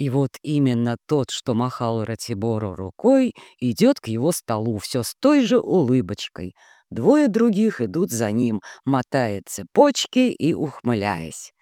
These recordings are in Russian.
И вот именно тот, что махал Ратибору рукой, идет к его столу все с той же улыбочкой. Двое других идут за ним, мотая цепочки и ухмыляясь.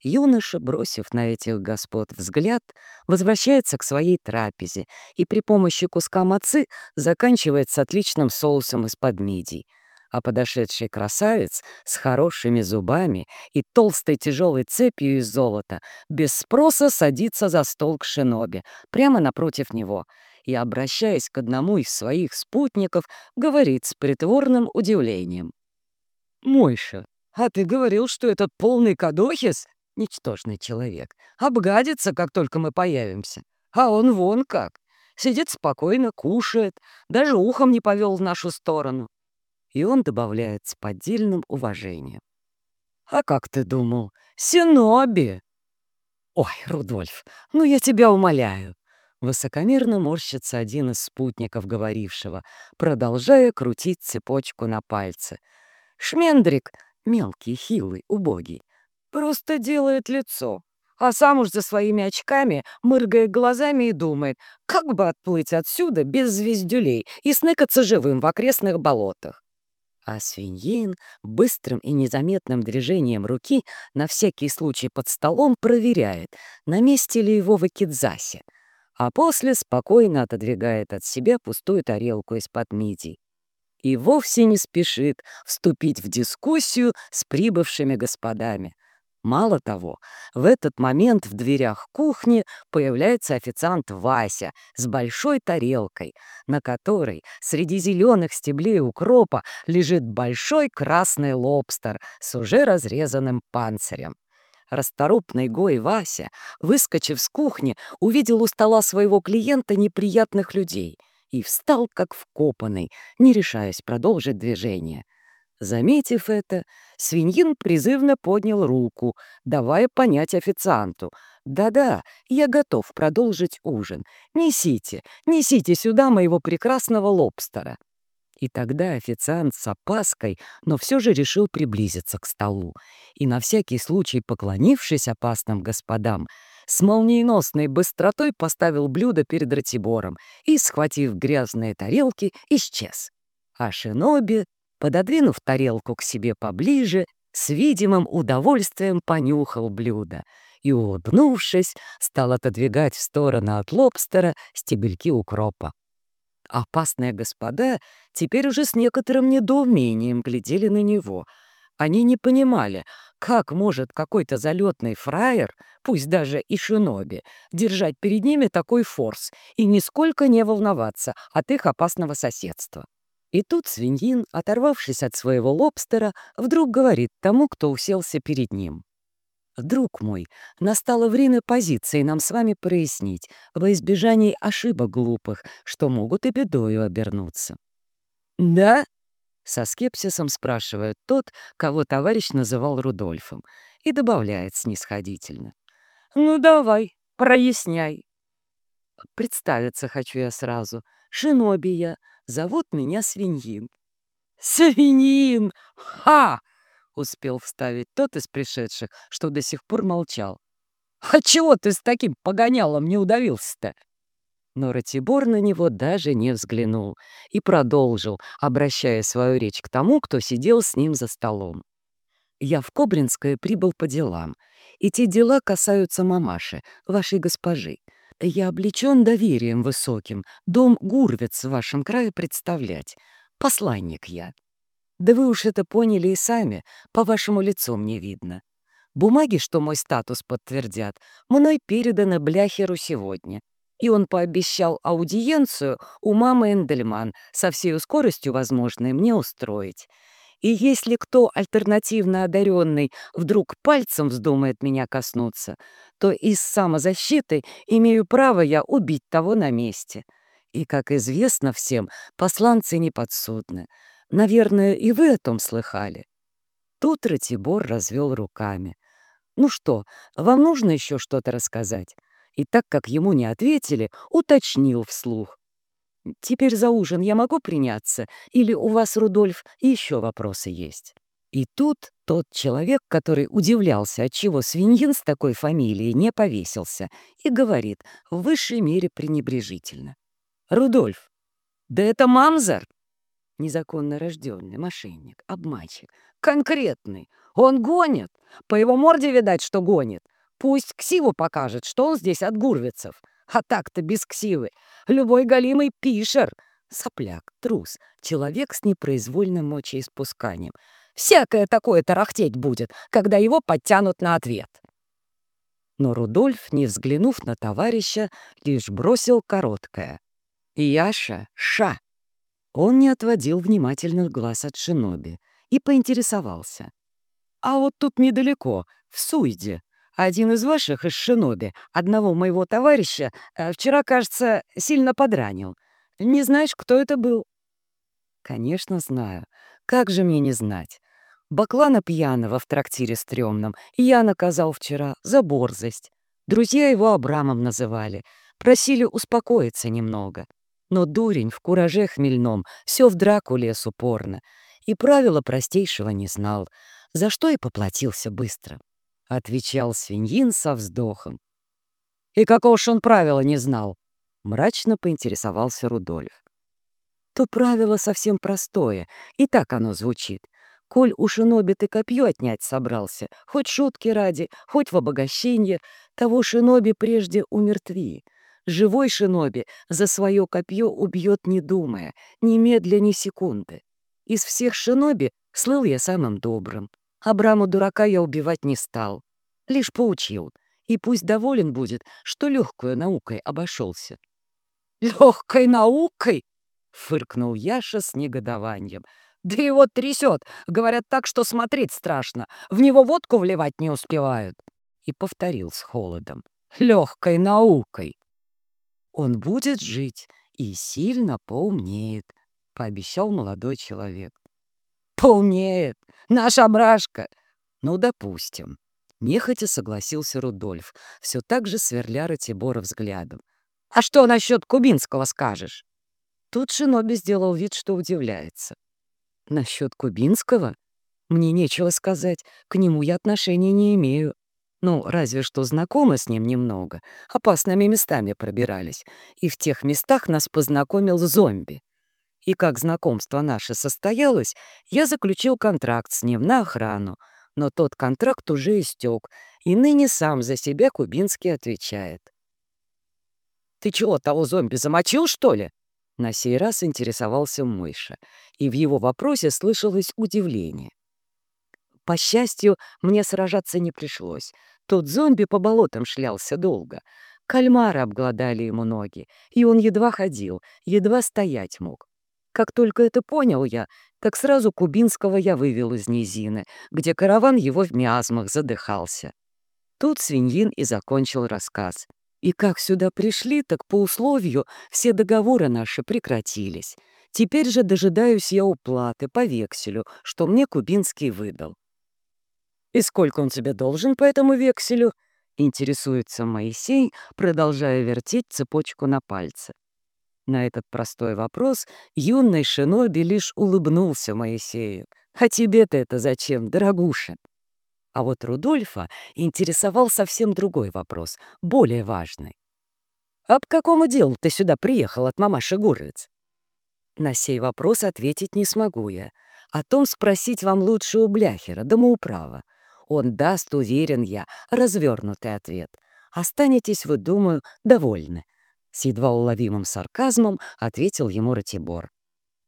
Юноша, бросив на этих господ взгляд, возвращается к своей трапезе и при помощи куска мацы заканчивает с отличным соусом из-под мидий а подошедший красавец с хорошими зубами и толстой тяжелой цепью из золота без спроса садится за стол к шиноби, прямо напротив него, и, обращаясь к одному из своих спутников, говорит с притворным удивлением. «Мойша, а ты говорил, что этот полный кадохис, ничтожный человек, обгадится, как только мы появимся, а он вон как». Сидит спокойно, кушает, даже ухом не повел в нашу сторону и он добавляет с поддельным уважением. «А как ты думал? Синоби!» «Ой, Рудольф, ну я тебя умоляю!» Высокомерно морщится один из спутников говорившего, продолжая крутить цепочку на пальце. Шмендрик, мелкий, хилый, убогий, просто делает лицо, а сам уж за своими очками мыргает глазами и думает, как бы отплыть отсюда без звездюлей и сныкаться живым в окрестных болотах. А свиньин быстрым и незаметным движением руки на всякий случай под столом проверяет, на месте ли его вакидзаси, а после спокойно отодвигает от себя пустую тарелку из-под мидий. И вовсе не спешит вступить в дискуссию с прибывшими господами — Мало того, в этот момент в дверях кухни появляется официант Вася с большой тарелкой, на которой среди зеленых стеблей укропа лежит большой красный лобстер с уже разрезанным панцирем. Расторопный Гой Вася, выскочив с кухни, увидел у стола своего клиента неприятных людей и встал как вкопанный, не решаясь продолжить движение — Заметив это, свиньин призывно поднял руку, давая понять официанту. «Да-да, я готов продолжить ужин. Несите, несите сюда моего прекрасного лобстера». И тогда официант с опаской, но все же решил приблизиться к столу. И на всякий случай, поклонившись опасным господам, с молниеносной быстротой поставил блюдо перед Ратибором и, схватив грязные тарелки, исчез. А Шиноби пододвинув тарелку к себе поближе, с видимым удовольствием понюхал блюдо и, улыбнувшись, стал отодвигать в сторону от лобстера стебельки укропа. Опасные господа теперь уже с некоторым недоумением глядели на него. Они не понимали, как может какой-то залетный фраер, пусть даже и шиноби, держать перед ними такой форс и нисколько не волноваться от их опасного соседства. И тут свиньин, оторвавшись от своего лобстера, вдруг говорит тому, кто уселся перед ним. «Друг мой, настало время позиции нам с вами прояснить, во избежании ошибок глупых, что могут и бедою обернуться». «Да?» — со скепсисом спрашивает тот, кого товарищ называл Рудольфом, и добавляет снисходительно. «Ну давай, проясняй». Представиться хочу я сразу. Шиноби я, Зовут меня Свиньин». «Свиньин! Ха!» — успел вставить тот из пришедших, что до сих пор молчал. «А чего ты с таким погонялом не удавился-то?» Но Ратибор на него даже не взглянул и продолжил, обращая свою речь к тому, кто сидел с ним за столом. «Я в Кобринское прибыл по делам, и те дела касаются мамаши, вашей госпожи. Я облечен доверием высоким, дом Гурвиц в вашем крае представлять. Посланник я. Да вы уж это поняли и сами, по вашему лицу мне видно. Бумаги, что мой статус подтвердят, мной переданы Бляхеру сегодня. И он пообещал аудиенцию у мамы Эндельман со всей скоростью возможной мне устроить. И если кто альтернативно одаренный вдруг пальцем вздумает меня коснуться, то из самозащиты имею право я убить того на месте. И, как известно всем, посланцы не подсудны. Наверное, и вы о том слыхали. Тут Ратибор развел руками. «Ну что, вам нужно еще что-то рассказать?» И так как ему не ответили, уточнил вслух. Теперь за ужин я могу приняться? Или у вас, Рудольф, еще вопросы есть?» И тут тот человек, который удивлялся, отчего свиньин с такой фамилией не повесился, и говорит в высшей мере пренебрежительно. «Рудольф, да это Мамзар!» Незаконно рожденный мошенник, обманщик. Конкретный. Он гонит. По его морде видать, что гонит. Пусть ксиву покажет, что он здесь от гурвицев. А так-то без ксивы. Любой голимый пишер. Сопляк, трус, человек с непроизвольным мочеиспусканием. Всякое такое тарахтеть будет, когда его подтянут на ответ. Но Рудольф, не взглянув на товарища, лишь бросил короткое. «Яша, ша!» Он не отводил внимательных глаз от шиноби и поинтересовался. «А вот тут недалеко, в Суйде, один из ваших из шиноби, одного моего товарища, э, вчера, кажется, сильно подранил. Не знаешь, кто это был?» «Конечно, знаю. Как же мне не знать? Баклана пьяного в трактире стрёмном я наказал вчера за борзость. Друзья его Абрамом называли, просили успокоиться немного. Но дурень в кураже хмельном все в драку лез упорно, и правила простейшего не знал, за что и поплатился быстро. Отвечал свиньин со вздохом. «И какого ж он правила не знал?» Мрачно поинтересовался Рудольф. То правило совсем простое, и так оно звучит — Коль у шиноби ты копье отнять собрался, хоть шутки ради, хоть в обогащение, того шиноби прежде умертви. Живой шиноби за свое копье убьет, не думая, ни медля, ни секунды. Из всех шиноби слыл я самым добрым. Абраму дурака я убивать не стал, лишь поучил. И пусть доволен будет, что легкую наукой обошелся. «Легкой наукой?» — фыркнул Яша с негодованием — да его трясет. Говорят так, что смотреть страшно. В него водку вливать не успевают. И повторил с холодом. Легкой наукой. Он будет жить и сильно поумнеет, пообещал молодой человек. Поумнеет. Наша брашка. Ну, допустим. Нехотя согласился Рудольф, все так же сверля Ратибора взглядом. «А что насчет Кубинского скажешь?» Тут Шиноби сделал вид, что удивляется. Насчет Кубинского? Мне нечего сказать, к нему я отношения не имею. Ну, разве что знакомы с ним немного, опасными местами пробирались, и в тех местах нас познакомил зомби. И как знакомство наше состоялось, я заключил контракт с ним на охрану, но тот контракт уже истек, и ныне сам за себя Кубинский отвечает. «Ты чего, того зомби замочил, что ли?» На сей раз интересовался Мойша, и в его вопросе слышалось удивление. По счастью, мне сражаться не пришлось. Тот зомби по болотам шлялся долго. Кальмары обглодали ему ноги, и он едва ходил, едва стоять мог. Как только это понял я, так сразу Кубинского я вывел из низины, где караван его в миазмах задыхался. Тут свиньин и закончил рассказ. И как сюда пришли, так по условию все договоры наши прекратились. Теперь же дожидаюсь я уплаты по векселю, что мне Кубинский выдал. «И сколько он тебе должен по этому векселю?» — интересуется Моисей, продолжая вертеть цепочку на пальце. На этот простой вопрос юный шиноби лишь улыбнулся Моисею. «А тебе-то это зачем, дорогуша?» А вот Рудольфа интересовал совсем другой вопрос, более важный. «А по какому делу ты сюда приехал от мамаши Гурлиц?» На сей вопрос ответить не смогу я. О том спросить вам лучше у Бляхера, домоуправа. Он даст, уверен я, развернутый ответ. Останетесь, вы, думаю, довольны. С едва уловимым сарказмом ответил ему Ратибор.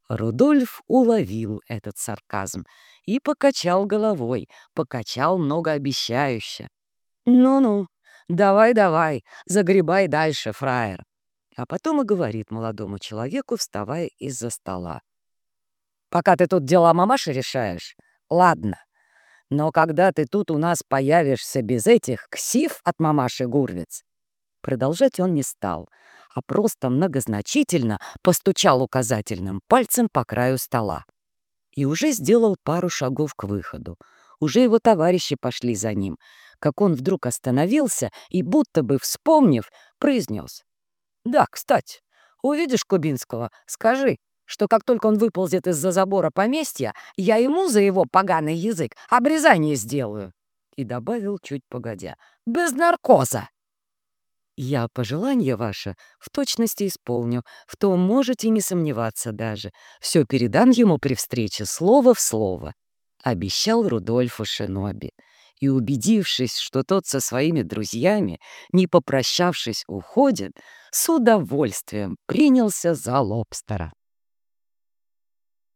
Рудольф уловил этот сарказм и покачал головой, покачал многообещающе. «Ну-ну, давай-давай, загребай дальше, фраер». А потом и говорит молодому человеку, вставая из-за стола. «Пока ты тут дела мамаши решаешь, ладно. Но когда ты тут у нас появишься без этих ксив от мамаши Гурвиц...» Продолжать он не стал — а просто многозначительно постучал указательным пальцем по краю стола. И уже сделал пару шагов к выходу. Уже его товарищи пошли за ним, как он вдруг остановился и, будто бы вспомнив, произнес. «Да, кстати, увидишь Кубинского, скажи, что как только он выползет из-за забора поместья, я ему за его поганый язык обрезание сделаю. И добавил чуть погодя. Без наркоза. Я пожелание ваше в точности исполню, в том можете не сомневаться даже. Все передам ему при встрече слово в слово. Обещал Рудольфу Шиноби. И, убедившись, что тот со своими друзьями, не попрощавшись, уходит, с удовольствием принялся за лобстера.